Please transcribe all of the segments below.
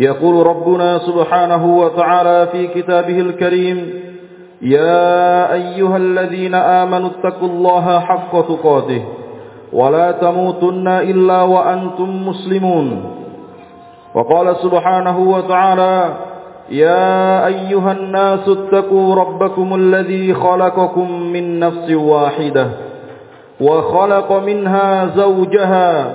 يقول ربنا سبحانه وتعالى في كتابه الكريم يا أيها الذين آمنوا اتقوا الله حق تقاته ولا تموتن إلا وأنتم مسلمون. وقال سبحانه وتعالى يا أيها الناس اتقوا ربكم الذي خلقكم من نفس واحدة وخلق منها زوجها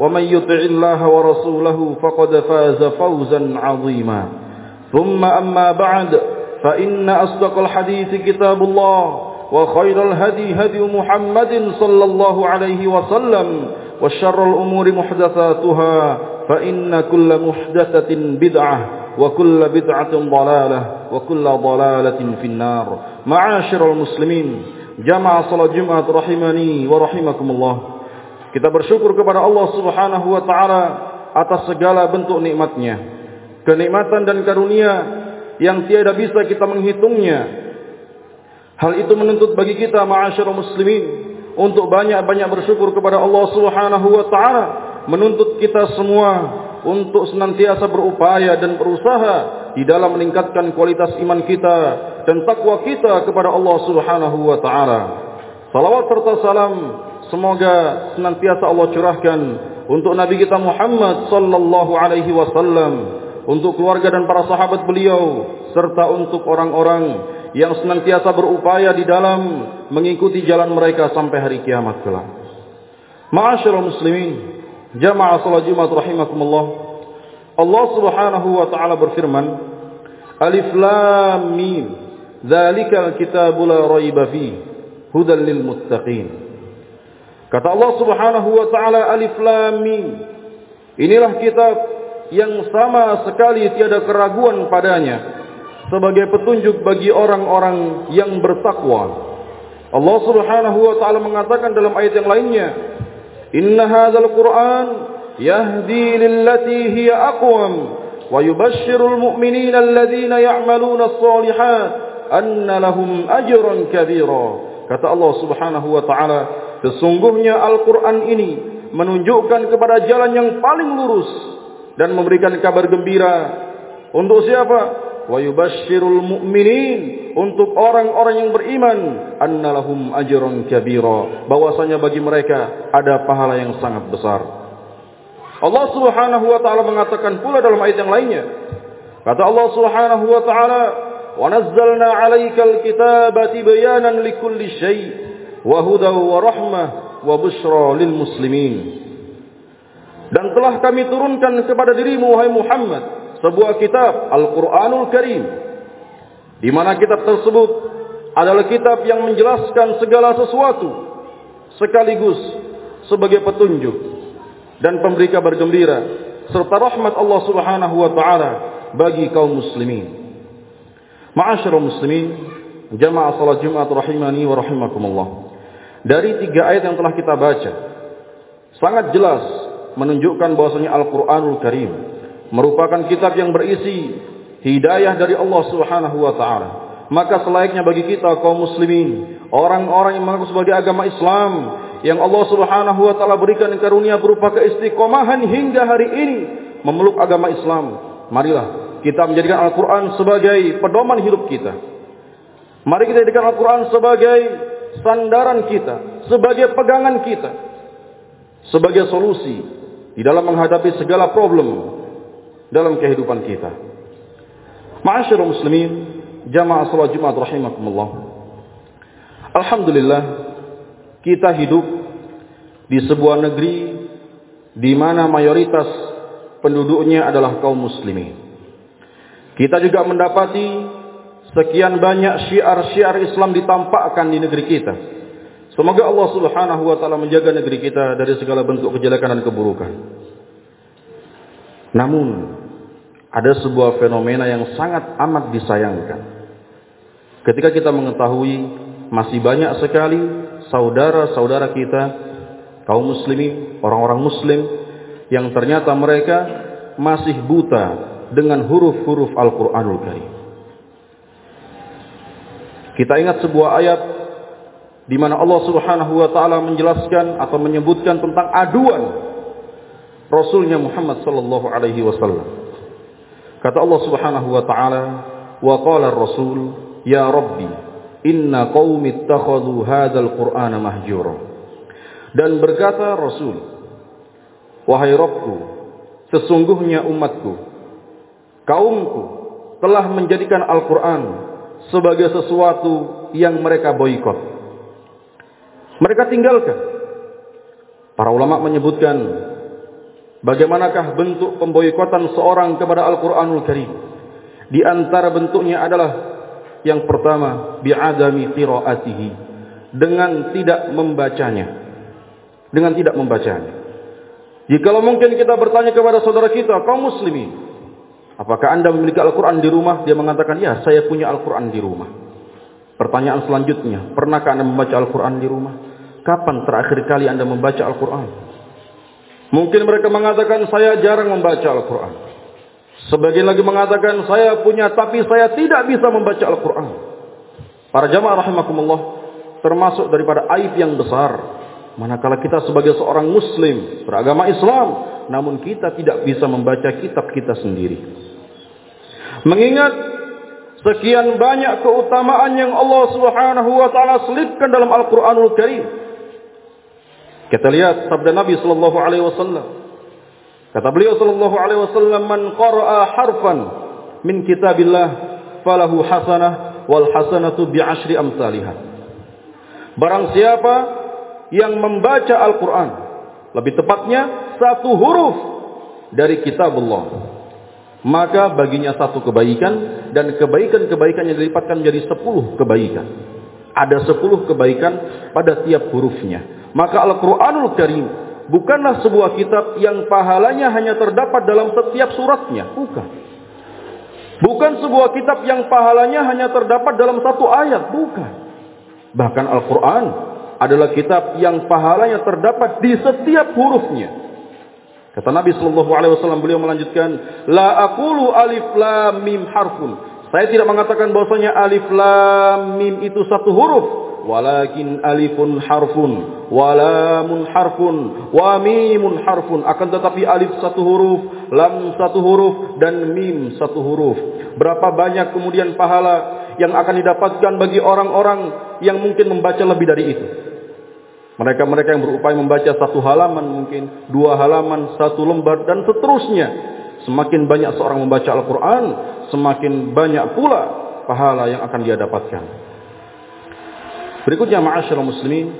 ومن يطع الله ورسوله فقد فاز فوزا عظيما. ثم أما بعد فإن أصدق الحديث كتاب الله وخير الهدي هدي محمد صلى الله عليه وسلم وشر الأمور محدثاتها فإن كل محدثة بدعة وكل بدعة ضلالة وكل ضلالة في النار. معاشر المسلمين جمع صلاة جمعة رحمني ورحمكم الله. Kita bersyukur kepada Allah Subhanahu wa taala atas segala bentuk nikmatnya. Kenikmatan dan karunia yang tiada bisa kita menghitungnya. Hal itu menuntut bagi kita ma'asyiral muslimin untuk banyak-banyak bersyukur kepada Allah Subhanahu wa taala, menuntut kita semua untuk senantiasa berupaya dan berusaha di dalam meningkatkan kualitas iman kita dan takwa kita kepada Allah Subhanahu wa taala. Salawat serta salam Semoga senantiasa Allah curahkan untuk Nabi kita Muhammad sallallahu alaihi wasallam, untuk keluarga dan para sahabat beliau, serta untuk orang-orang yang senantiasa berupaya di dalam mengikuti jalan mereka sampai hari kiamat kelak. Ma'asyiral muslimin, jamaah salat Jumat rahimakumullah. Allah Subhanahu wa taala berfirman, Alif Lam Mim, dzalikal kitabul la raiba fihi, hudal lil muttaqin. Kata Allah Subhanahu wa taala Alif Lam Mim. Inilah kitab yang sama sekali tiada keraguan padanya sebagai petunjuk bagi orang-orang yang bertakwa. Allah Subhanahu wa taala mengatakan dalam ayat yang lainnya, "Inna hadzal Qur'an yahdi lillati hiya aqwam wa yubashshirul mu'minina alladhina ya'maluna as-solihat anna lahum ajran kabira." Kata Allah Subhanahu wa taala, Sesungguhnya Al-Quran ini menunjukkan kepada jalan yang paling lurus dan memberikan kabar gembira untuk siapa? Wa yubashshirul mu'minin untuk orang-orang yang beriman annalahum ajrun kabira bahwasanya bagi mereka ada pahala yang sangat besar. Allah Subhanahu wa taala mengatakan pula dalam ayat yang lainnya kata Allah Subhanahu wa taala wa nazzalna 'alaikal kitaba tibyanan likulli syai' wahuda wa rahmah wa lil muslimin. Dan telah kami turunkan kepada dirimu wahai Muhammad sebuah kitab Al-Qur'anul Karim di mana kitab tersebut adalah kitab yang menjelaskan segala sesuatu sekaligus sebagai petunjuk dan pemberi kabar gembira serta rahmat Allah Subhanahu wa taala bagi kaum muslimin. Ma'asyiral muslimin, jamaah salat Jumat rahimani wa rahimakumullah. Dari tiga ayat yang telah kita baca, sangat jelas menunjukkan bahwasanya Al-Quranul Karim merupakan kitab yang berisi hidayah dari Allah Subhanahu Wa Taala. Maka selayaknya bagi kita kaum muslimin, orang-orang yang mengaku sebagai agama Islam, yang Allah Subhanahu Wa Taala berikan karunia berupa keistiqomahan hingga hari ini memeluk agama Islam. Marilah kita menjadikan Al-Quran sebagai pedoman hidup kita. Mari kita jadikan Al-Quran sebagai sandaran kita, sebagai pegangan kita, sebagai solusi di dalam menghadapi segala problem dalam kehidupan kita. Ma'asyiral muslimin, jamaah salat Jumat rahimakumullah. Alhamdulillah kita hidup di sebuah negeri di mana mayoritas penduduknya adalah kaum muslimin. Kita juga mendapati sekian banyak syiar-syiar Islam ditampakkan di negeri kita. Semoga Allah Subhanahu wa taala menjaga negeri kita dari segala bentuk kejelekan dan keburukan. Namun ada sebuah fenomena yang sangat amat disayangkan. Ketika kita mengetahui masih banyak sekali saudara-saudara kita kaum muslimin, orang-orang muslim yang ternyata mereka masih buta dengan huruf-huruf Al-Quranul Karim. Kita ingat sebuah ayat di mana Allah Subhanahu wa taala menjelaskan atau menyebutkan tentang aduan Rasulnya Muhammad sallallahu alaihi wasallam. Kata Allah Subhanahu wa taala, "Wa qala ar-rasul, ya Rabbi, inna qaumi ittakhadhu hadzal Qur'ana mahjura." Dan berkata Rasul, "Wahai Rabbku, sesungguhnya umatku kaumku telah menjadikan Al-Quran sebagai sesuatu yang mereka boikot. Mereka tinggalkan. Para ulama menyebutkan bagaimanakah bentuk pemboikotan seorang kepada Al-Quranul Karim. Di antara bentuknya adalah yang pertama bi'adami qiraatihi dengan tidak membacanya. Dengan tidak membacanya. Jikalau mungkin kita bertanya kepada saudara kita kaum muslimin Apakah anda memiliki Al-Quran di rumah? Dia mengatakan, ya saya punya Al-Quran di rumah. Pertanyaan selanjutnya, pernahkah anda membaca Al-Quran di rumah? Kapan terakhir kali anda membaca Al-Quran? Mungkin mereka mengatakan, saya jarang membaca Al-Quran. Sebagian lagi mengatakan, saya punya tapi saya tidak bisa membaca Al-Quran. Para jamaah rahimakumullah, termasuk daripada aib yang besar. Manakala kita sebagai seorang muslim, beragama Islam, namun kita tidak bisa membaca kitab kita sendiri. Mengingat sekian banyak keutamaan yang Allah Subhanahu wa taala selipkan dalam Al-Qur'anul Karim. Kita lihat sabda Nabi sallallahu alaihi wasallam. Kata beliau sallallahu alaihi wasallam, "Man qara'a harfan min kitabillah falahu hasanah wal hasanatu bi asyri amsalihha." Barang siapa yang membaca Al-Qur'an, lebih tepatnya satu huruf dari kitab Allah, maka baginya satu kebaikan dan kebaikan-kebaikan yang dilipatkan menjadi sepuluh kebaikan. Ada sepuluh kebaikan pada tiap hurufnya. Maka Al-Quranul Karim bukanlah sebuah kitab yang pahalanya hanya terdapat dalam setiap suratnya. Bukan. Bukan sebuah kitab yang pahalanya hanya terdapat dalam satu ayat. Bukan. Bahkan Al-Quran adalah kitab yang pahalanya terdapat di setiap hurufnya. Kata Nabi Shallallahu Alaihi Wasallam beliau melanjutkan, la akulu alif lam mim harfun. Saya tidak mengatakan bahwasanya alif lam mim itu satu huruf, walakin alifun harfun, walamun harfun, wa mimun harfun. Akan tetapi alif satu huruf, lam satu huruf, dan mim satu huruf. Berapa banyak kemudian pahala yang akan didapatkan bagi orang-orang yang mungkin membaca lebih dari itu. Mereka-mereka yang berupaya membaca satu halaman mungkin, dua halaman, satu lembar, dan seterusnya. Semakin banyak seorang membaca Al-Quran, semakin banyak pula pahala yang akan dia dapatkan. Berikutnya ma'asyarul muslimin,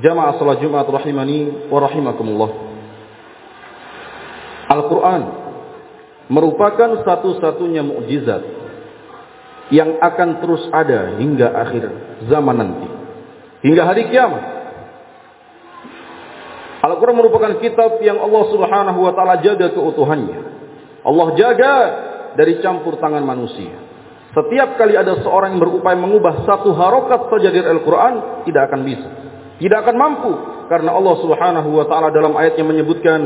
jamaah salat Jumat rahimani wa rahimakumullah. Al-Quran merupakan satu-satunya mukjizat yang akan terus ada hingga akhir zaman nanti. Hingga hari kiamat. Al-Quran merupakan kitab yang Allah subhanahu wa ta'ala jaga keutuhannya. Allah jaga dari campur tangan manusia. Setiap kali ada seorang yang berupaya mengubah satu harokat saja dari Al-Quran, tidak akan bisa. Tidak akan mampu. Karena Allah subhanahu wa ta'ala dalam ayatnya menyebutkan,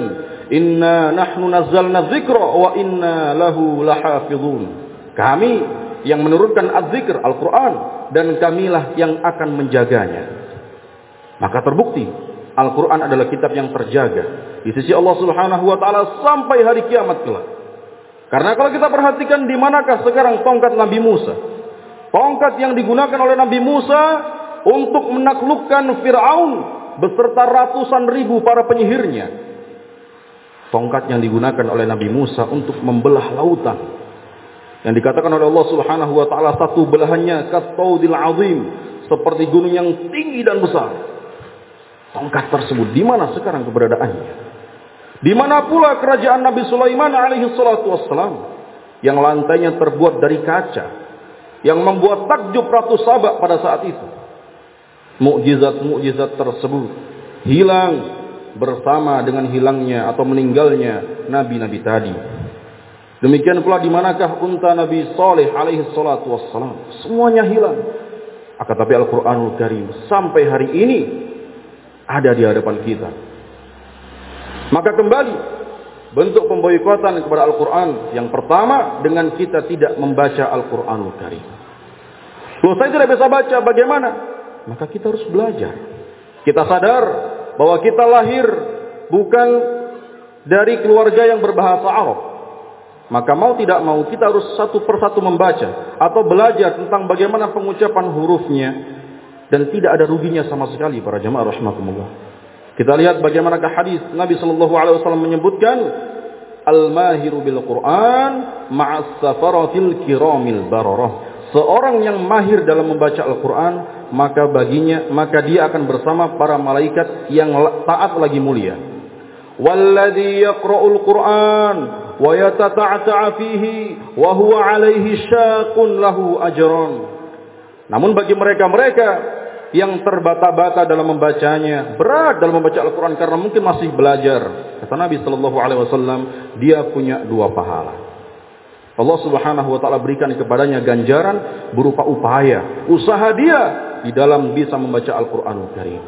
Inna nahnu nazzalna zikra wa inna lahu lahafidhun. Kami yang menurunkan az-zikr Al-Quran dan kamilah yang akan menjaganya. Maka terbukti Al-Quran adalah kitab yang terjaga di sisi Allah Subhanahu wa taala sampai hari kiamat kelak. Karena kalau kita perhatikan di manakah sekarang tongkat Nabi Musa? Tongkat yang digunakan oleh Nabi Musa untuk menaklukkan Firaun beserta ratusan ribu para penyihirnya. Tongkat yang digunakan oleh Nabi Musa untuk membelah lautan. Yang dikatakan oleh Allah Subhanahu wa taala satu belahannya kataudil azim, seperti gunung yang tinggi dan besar. Tongkat tersebut di mana sekarang keberadaannya? Di mana pula kerajaan Nabi Sulaiman alaihi salatu wassalam yang lantainya terbuat dari kaca yang membuat takjub ratu Sabak pada saat itu. Mukjizat-mukjizat tersebut hilang bersama dengan hilangnya atau meninggalnya nabi-nabi tadi. Demikian pula di manakah unta Nabi Saleh alaihi salatu wassalam. Semuanya hilang. Akan tapi Al-Quranul Karim sampai hari ini ada di hadapan kita. Maka kembali bentuk pemboikotan kepada Al-Quran. Yang pertama dengan kita tidak membaca Al-Quranul Karim. Kalau saya tidak bisa baca bagaimana? Maka kita harus belajar. Kita sadar bahwa kita lahir bukan dari keluarga yang berbahasa Arab. Maka mau tidak mau kita harus satu persatu membaca atau belajar tentang bagaimana pengucapan hurufnya dan tidak ada ruginya sama sekali para jemaah rahimakumullah. Kita lihat bagaimanakah hadis Nabi Shallallahu Alaihi Wasallam menyebutkan al-mahiru bil Quran ma'as safaratil kiramil bararah. Seorang yang mahir dalam membaca Al-Quran, maka baginya, maka dia akan bersama para malaikat yang taat lagi mulia. Walladhi yaqra'ul Quran wa yatata'ta'a fihi wa huwa 'alaihi syaqun lahu ajran. Namun bagi mereka-mereka yang terbata-bata dalam membacanya, berat dalam membaca Al-Quran karena mungkin masih belajar. Kata Nabi Shallallahu Alaihi Wasallam, dia punya dua pahala. Allah Subhanahu Wa Taala berikan kepadanya ganjaran berupa upaya, usaha dia di dalam bisa membaca Al-Quranul Karim.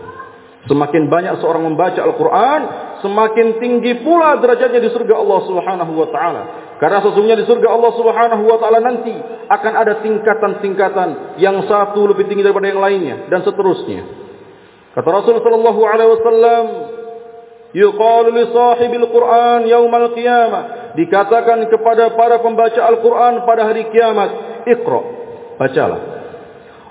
Semakin banyak seorang membaca Al-Quran, semakin tinggi pula derajatnya di surga Allah Subhanahu Wa Taala. Karena sesungguhnya di surga Allah Subhanahu wa taala nanti akan ada tingkatan-tingkatan yang satu lebih tinggi daripada yang lainnya dan seterusnya. Kata Rasul sallallahu alaihi wasallam, "Yuqalu li sahibil Qur'an yaumal qiyamah." Dikatakan kepada para pembaca Al-Qur'an pada hari kiamat, "Iqra." Bacalah.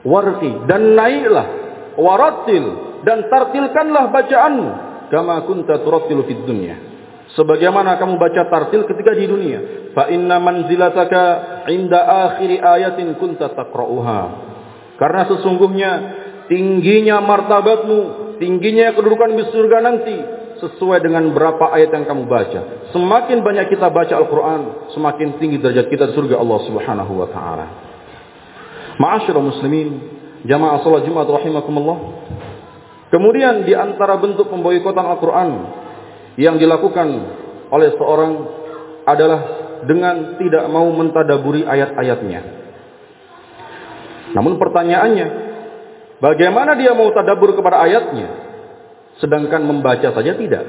Warqi dan naiklah. Warattil dan tartilkanlah bacaanmu kama kunta turattilu fid dunya sebagaimana kamu baca tartil ketika di dunia fa inna manzilataka inda akhiri ayatin kunta taqra'uha. Karena sesungguhnya tingginya martabatmu tingginya kedudukan di surga nanti sesuai dengan berapa ayat yang kamu baca. Semakin banyak kita baca Al-Qur'an semakin tinggi derajat kita di surga Allah Subhanahu wa taala. Ma'asyiral muslimin jamaah salat Jumat rahimakumullah. Kemudian di antara bentuk pemboikotan Al-Qur'an yang dilakukan oleh seorang adalah dengan tidak mau mentadaburi ayat-ayatnya. Namun pertanyaannya, bagaimana dia mau tadabur kepada ayatnya sedangkan membaca saja tidak?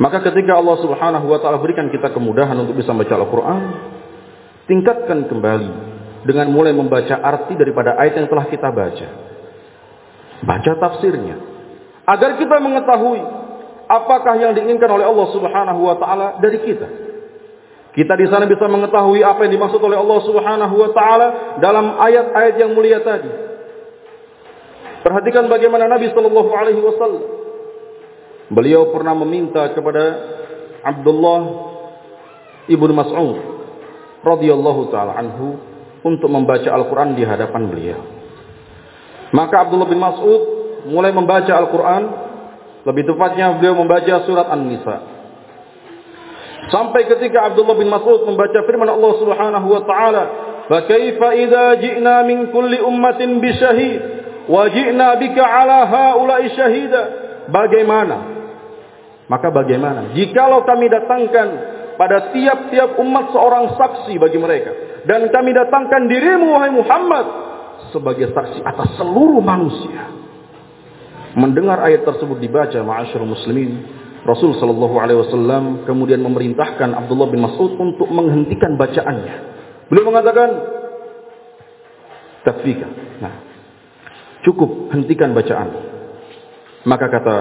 Maka ketika Allah Subhanahu wa taala berikan kita kemudahan untuk bisa membaca Al-Qur'an, tingkatkan kembali dengan mulai membaca arti daripada ayat yang telah kita baca. Baca tafsirnya agar kita mengetahui apakah yang diinginkan oleh Allah Subhanahu wa taala dari kita. Kita di sana bisa mengetahui apa yang dimaksud oleh Allah Subhanahu wa taala dalam ayat-ayat yang mulia tadi. Perhatikan bagaimana Nabi sallallahu alaihi wasallam beliau pernah meminta kepada Abdullah ibnu Mas'ud radhiyallahu taala anhu untuk membaca Al-Qur'an di hadapan beliau. Maka Abdullah bin Mas'ud mulai membaca Al-Qur'an lebih tepatnya beliau membaca surat An-Nisa. Sampai ketika Abdullah bin Mas'ud membaca firman Allah Subhanahu wa taala, "Fa kaifa idza ji'na min kulli ummatin bi syahid wa ji'na bika 'ala haula'i syahida?" Bagaimana? Maka bagaimana jikalau kami datangkan pada tiap-tiap umat seorang saksi bagi mereka dan kami datangkan dirimu wahai Muhammad sebagai saksi atas seluruh manusia mendengar ayat tersebut dibaca ma'asyiral muslimin Rasul sallallahu alaihi wasallam kemudian memerintahkan Abdullah bin Mas'ud untuk menghentikan bacaannya. Beliau mengatakan tafika. Nah, cukup hentikan bacaan. Maka kata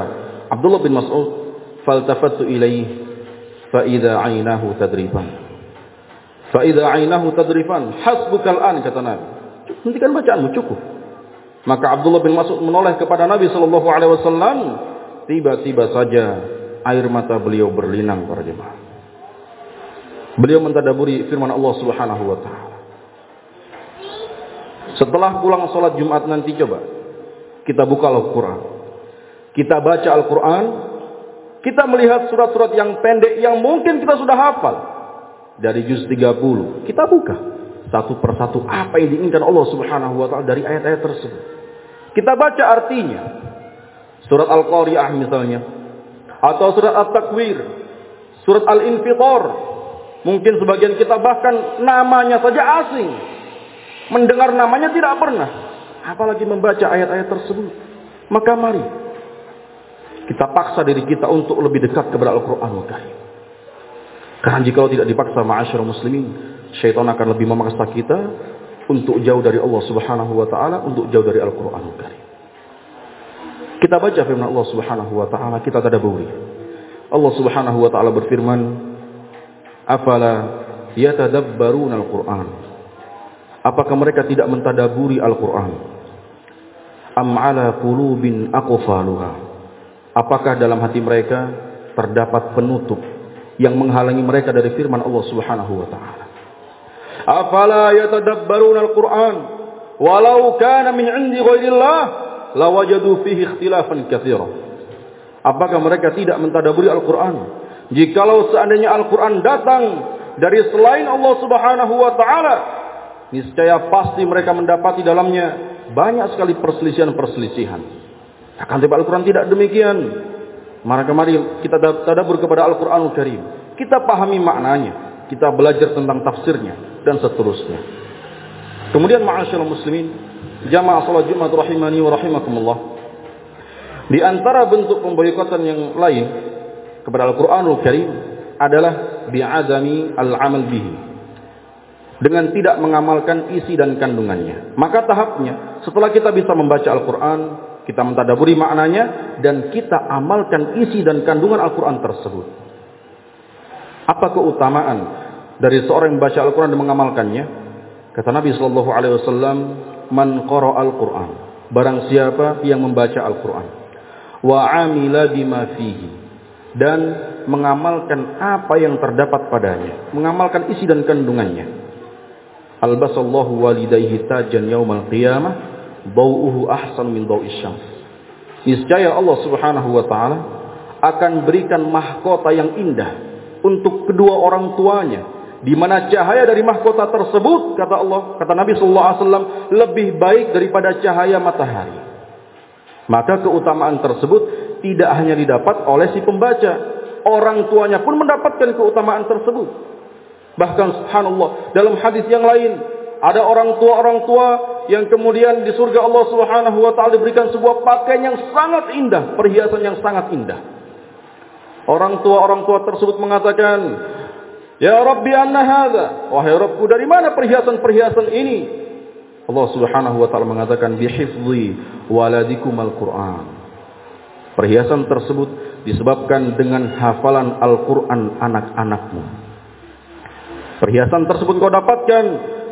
Abdullah bin Mas'ud, "Faltafattu ilaihi fa idza 'ainahu tadrifan." Fa idza 'ainahu tadrifan, hasbukal an kata Nabi. Hentikan bacaanmu cukup. Maka Abdullah bin Mas'ud menoleh kepada Nabi Shallallahu Alaihi Wasallam. Tiba-tiba saja air mata beliau berlinang para jemaah. Beliau mentadaburi firman Allah Subhanahu wa taala. Setelah pulang sholat Jumat nanti coba kita buka Al-Quran. Kita baca Al-Quran. Kita melihat surat-surat yang pendek yang mungkin kita sudah hafal. Dari juz 30. Kita buka. Satu persatu apa yang diinginkan Allah subhanahu wa ta'ala dari ayat-ayat tersebut. Kita baca artinya. Surat Al-Qari'ah misalnya. Atau surat At-Takwir. Surat Al-Infitar. Mungkin sebagian kita bahkan namanya saja asing. Mendengar namanya tidak pernah. Apalagi membaca ayat-ayat tersebut. Maka mari. Kita paksa diri kita untuk lebih dekat kepada Al-Quran Karim. Karena jika tidak dipaksa ma'asyar muslimin. Syaitan akan lebih memaksa kita. Untuk jauh dari Allah subhanahu wa ta'ala. Untuk jauh dari Al-Quran Karim. Kita baca firman Allah subhanahu wa ta'ala. Kita tadaburi. Allah subhanahu wa ta'ala berfirman. Afala yatadabbarun al-Quran. Apakah mereka tidak mentadaburi Al-Quran? Am ala qulubin aqfaluha. Apakah dalam hati mereka terdapat penutup yang menghalangi mereka dari firman Allah Subhanahu wa taala? Afala yatadabbarun al-Quran walau kana min 'indi ghairillah lawajadu fihi ikhtilafan katsira. Apakah mereka tidak mentadaburi Al-Quran? Jikalau seandainya Al-Quran datang dari selain Allah Subhanahu wa taala, niscaya pasti mereka mendapati dalamnya banyak sekali perselisihan-perselisihan. Akan tetapi Al-Quran tidak demikian. Maka mari kita tadabur kepada Al-Quranul Karim. Kita pahami maknanya. Kita belajar tentang tafsirnya. Dan seterusnya. Kemudian ma'asyil muslimin. Jamaah salat Jumat rahimani wa rahimakumullah. Di antara bentuk pemboikotan yang lain. Kepada Al-Quranul Karim. Adalah bi'adami al-amal bihi dengan tidak mengamalkan isi dan kandungannya. Maka tahapnya, setelah kita bisa membaca Al-Quran, kita mentadaburi maknanya, dan kita amalkan isi dan kandungan Al-Quran tersebut. Apa keutamaan dari seorang yang membaca Al-Quran dan mengamalkannya? Kata Nabi Shallallahu Alaihi Wasallam, "Man qara Al-Quran." Barang siapa yang membaca Al-Quran, wa amila bima fihi. Dan mengamalkan apa yang terdapat padanya, mengamalkan isi dan kandungannya. Albasallahu walidayhi tajan yaumal qiyamah bau'uhu ahsan min bau'is syams. Niscaya Allah Subhanahu wa taala akan berikan mahkota yang indah untuk kedua orang tuanya. Di mana cahaya dari mahkota tersebut kata Allah kata Nabi sallallahu alaihi wasallam lebih baik daripada cahaya matahari. Maka keutamaan tersebut tidak hanya didapat oleh si pembaca. Orang tuanya pun mendapatkan keutamaan tersebut. Bahkan subhanallah dalam hadis yang lain ada orang tua-orang tua yang kemudian di surga Allah Subhanahu wa taala diberikan sebuah pakaian yang sangat indah, perhiasan yang sangat indah. Orang tua-orang tua tersebut mengatakan, "Ya Rabbi anna hadza?" Wahai Rabbku, dari mana perhiasan-perhiasan ini? Allah Subhanahu wa taala mengatakan, "Bihifdhi waladikum al-Qur'an." Perhiasan tersebut disebabkan dengan hafalan Al-Qur'an anak-anakmu. Perhiasan tersebut kau dapatkan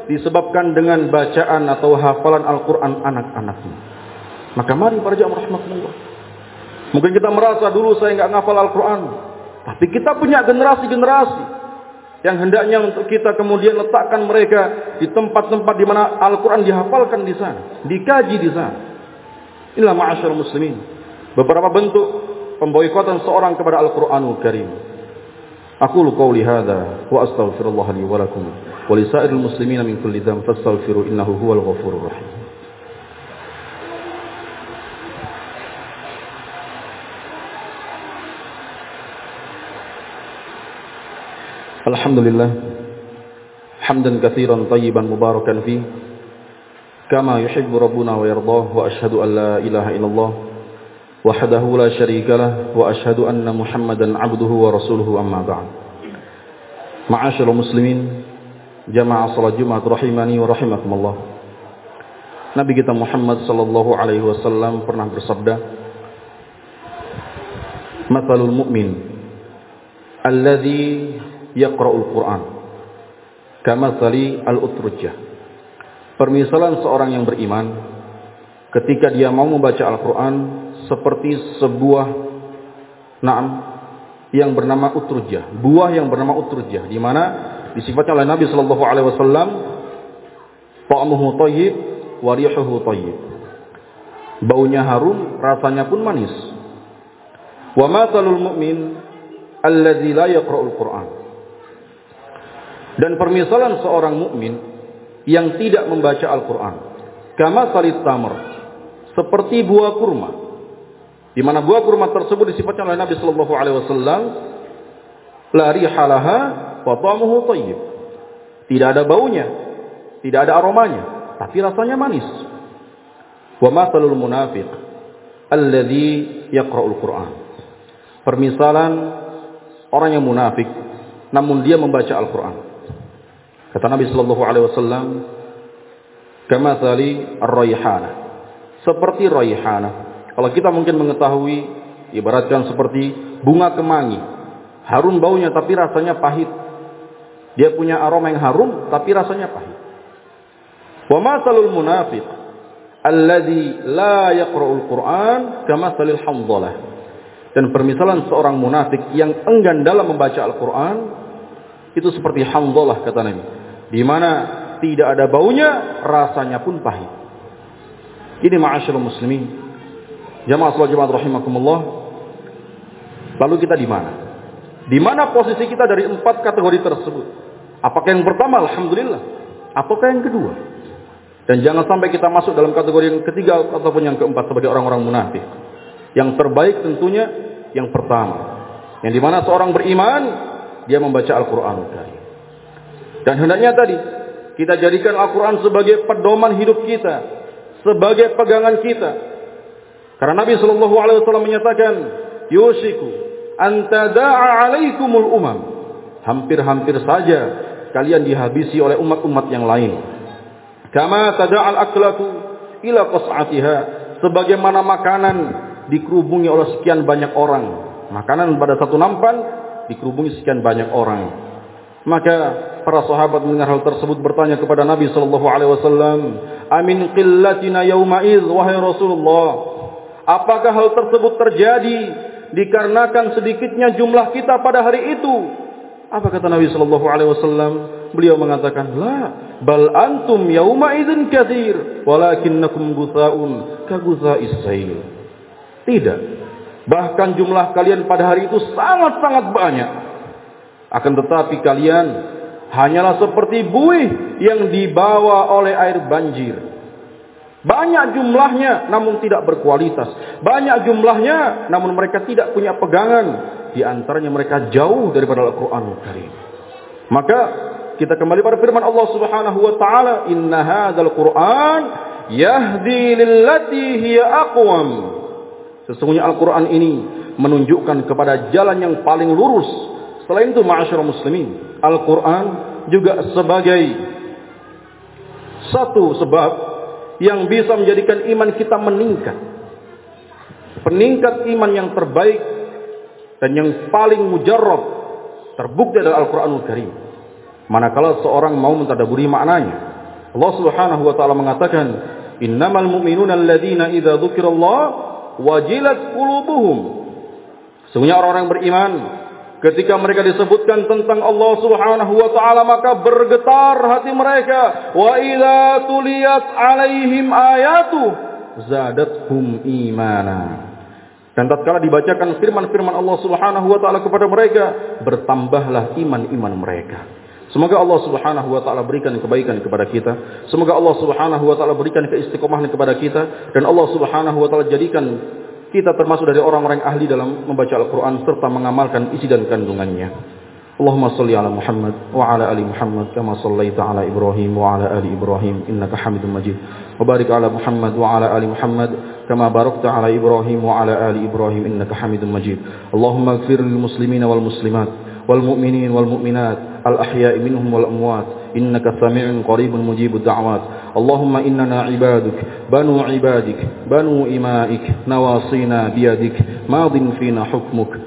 disebabkan dengan bacaan atau hafalan Al-Quran anak-anakmu. Maka mari para jamaah rahmatullah. Mungkin kita merasa dulu saya nggak ngafal Al-Quran. Tapi kita punya generasi-generasi yang hendaknya untuk kita kemudian letakkan mereka di tempat-tempat di mana Al-Quran dihafalkan di sana, dikaji di sana. Inilah ma'asyur muslimin. Beberapa bentuk pemboikotan seorang kepada Al-Quranul Karim. Aku lukau lihada wa astaghfirullah walakum wa lisairil muslimina min kulli dam fastaghfiru innahu huwal ghafurur rahim. Alhamdulillah. Hamdan katsiran tayyiban mubarakan fi. Kama yuhibbu wa yardah wa ashhadu an ilaha illallah wahdahu la wa ashhadu anna muhammadan abduhu wa rasuluhu amma ba'd. Ma'asyiral muslimin jamaah salat Jumat rahimani wa rahimakumullah. Nabi kita Muhammad sallallahu alaihi wasallam pernah bersabda Mathalul mu'min alladhi yaqra'ul Qur'an kamathali al-utrujah Permisalan seorang yang beriman ketika dia mau membaca Al-Qur'an seperti sebuah naam yang bernama utrujah, buah yang bernama utrujah di mana disifatkan oleh Nabi sallallahu alaihi wasallam ta'muhu thayyib wa rihuhu thayyib. Baunya harum, rasanya pun manis. Wa matalul mu'min alladzi la yaqra'ul Qur'an. Dan permisalan seorang mukmin yang tidak membaca Al-Qur'an, kama salit tamr, seperti buah kurma. Di mana buah kurma tersebut disifatkan oleh Nabi sallallahu alaihi wasallam la rihalaha wa ta'muhu thayyib. Tidak ada baunya, tidak ada aromanya, tapi rasanya manis. Wa mathalul munafiq alladhi yaqra'ul Qur'an. Permisalan orang yang munafik namun dia membaca Al-Qur'an. Kata Nabi sallallahu alaihi wasallam, "Kama tali ar-raihana." Seperti raihana. Kalau kita mungkin mengetahui ibaratkan seperti bunga kemangi. Harum baunya tapi rasanya pahit. Dia punya aroma yang harum tapi rasanya pahit. Wa masalul munafiq alladhi la yaqra'ul Qur'an kama salil hamdalah. Dan permisalan seorang munafik yang enggan dalam membaca Al-Quran itu seperti hamdalah kata Nabi. Di mana tidak ada baunya, rasanya pun pahit. Ini ma'asyarul muslimin. Jamaah salat Jumat rahimakumullah. Lalu kita di mana? Di mana posisi kita dari empat kategori tersebut? Apakah yang pertama alhamdulillah? Ataukah yang kedua? Dan jangan sampai kita masuk dalam kategori yang ketiga ataupun yang keempat sebagai orang-orang munafik. Yang terbaik tentunya yang pertama. Yang di mana seorang beriman, dia membaca Al-Quran. Dan hendaknya tadi, kita jadikan Al-Quran sebagai pedoman hidup kita. Sebagai pegangan kita. Karena Nabi Shallallahu Alaihi Wasallam menyatakan, Yoshiku, antada'a alaikumul umam. Hampir-hampir saja kalian dihabisi oleh umat-umat yang lain. Kama tada'al aklatu ila qas'atiha. Sebagaimana makanan dikerubungi oleh sekian banyak orang. Makanan pada satu nampan dikerubungi sekian banyak orang. Maka para sahabat mendengar hal tersebut bertanya kepada Nabi sallallahu alaihi wasallam, "Amin qillatina yauma wahai Rasulullah? Apakah hal tersebut terjadi dikarenakan sedikitnya jumlah kita pada hari itu?" Apa kata Nabi sallallahu alaihi wasallam? Beliau mengatakan, "La, bal antum yauma idzin katsir, walakinnakum gusaun ka gusa'is sayl." Tidak. Bahkan jumlah kalian pada hari itu sangat-sangat banyak. Akan tetapi kalian hanyalah seperti buih yang dibawa oleh air banjir. Banyak jumlahnya namun tidak berkualitas. Banyak jumlahnya namun mereka tidak punya pegangan. Di antaranya mereka jauh daripada Al-Quran Karim. Maka kita kembali pada firman Allah Subhanahu wa taala, "Inna hadzal Qur'an yahdi lillati hiya aqwam." Sesungguhnya Al-Quran ini menunjukkan kepada jalan yang paling lurus. Selain itu ma'asyur muslimin. Al-Quran juga sebagai satu sebab yang bisa menjadikan iman kita meningkat. Peningkat iman yang terbaik dan yang paling mujarrab terbukti adalah Al-Quranul Karim. Manakala seorang mau mentadaburi maknanya. Allah Subhanahu wa taala mengatakan, "Innamal mu'minuna alladzina idza dzukirallah wajilat qulubuhum. Sesungguhnya orang-orang beriman ketika mereka disebutkan tentang Allah Subhanahu wa taala maka bergetar hati mereka. Wa idza tuliyat alaihim ayatu zadathum imana. Dan tatkala dibacakan firman-firman Allah Subhanahu wa taala kepada mereka, bertambahlah iman-iman mereka. Semoga Allah Subhanahu wa taala berikan kebaikan kepada kita. Semoga Allah Subhanahu wa taala berikan keistiqomahan kepada kita dan Allah Subhanahu wa taala jadikan kita termasuk dari orang-orang ahli dalam membaca Al-Quran serta mengamalkan isi dan kandungannya. Allahumma salli ala Muhammad wa ala ali Muhammad kama sallaita ala Ibrahim wa ala ali Ibrahim innaka Hamidum Majid. Wa barik ala Muhammad wa ala ali Muhammad kama barakta ala Ibrahim wa ala ali Ibrahim innaka Hamidum Majid. Allahumma ighfir lil muslimina wal muslimat wal mu'minin wal mu'minat al ahya'i minhum wal amwat إنك سميع قريب مجيب الدعوات. اللهم إننا عبادك بنو عبادك بنو إمائك نواصينا بيدك. ماض فينا حكمك.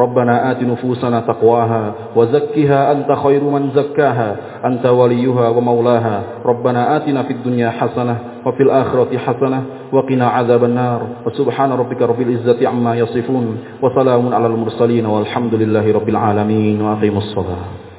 ربنا آت نفوسنا تقواها وزكها أنت خير من زكاها أنت وليها ومولاها. ربنا آتنا في الدنيا حسنة وفي الآخرة حسنة وقنا عذاب النار. وسبحان ربك رب العزة عما يصفون وسلام على المرسلين والحمد لله رب العالمين وأقيموا الصلاة.